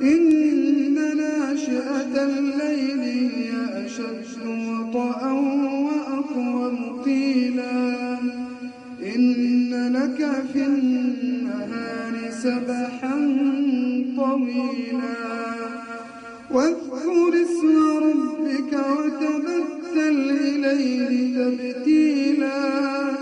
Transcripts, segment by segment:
إن ناشئة الليل هي أشد وطئا وأقوم قيلا. إن لك في النهار سبحا طويلا. واذكر اسم ربك وتبتل إليه تبتيلا.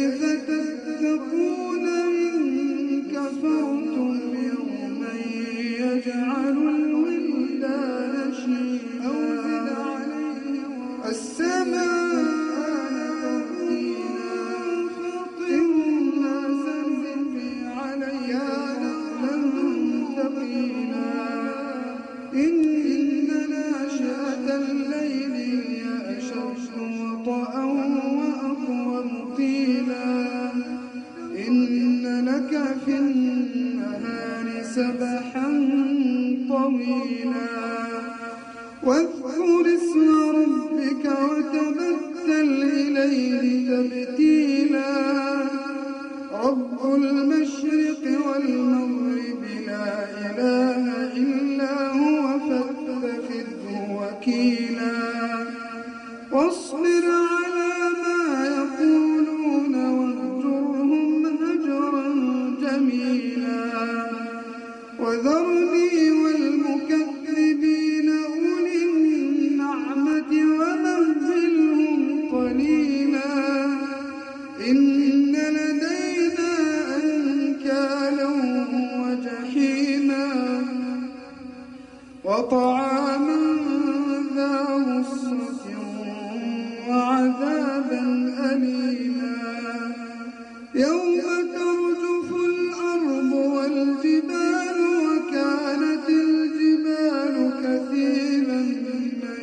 إن ناشئة الليل هي أشد وأقوم قيلا. إن لك في النهار سبحا طويلا. واذكر اسم ربك وتبتل إليه تبتيلا. رب المشرق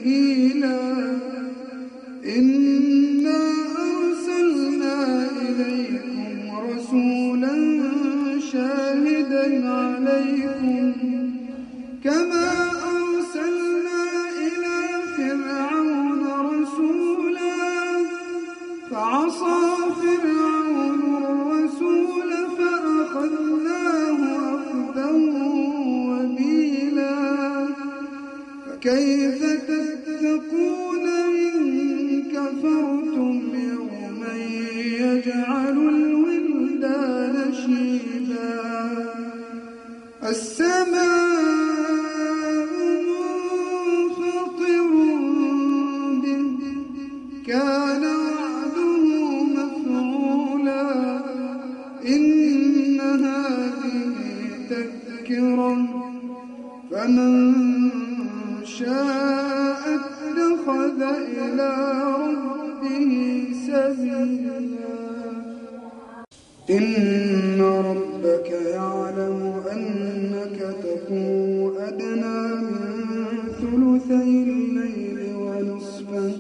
مهيلا إنا أرسلنا إليكم رسولا شاهدا عليكم. كما أرسلنا إلى فرعون رسولا فعصى فرعون الرسول فأخذناه أخذا فكيف سبيلا إن ربك يعلم أنك تقوم أدنى من ثلثي الليل ونصفه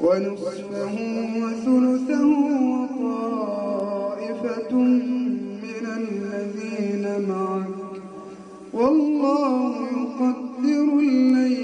ونصفه وثلثه وطائفة من الذين معك. والله يقدر الليل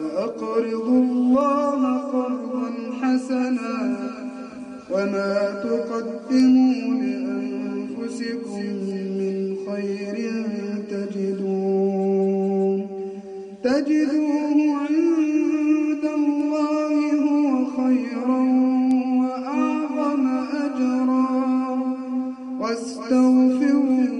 وأقرضوا الله قرضا حسنا وما تقدموا لأنفسكم من خير تجدوه تجدوه عند الله هو خيرا وأعظم أجرا واستغفر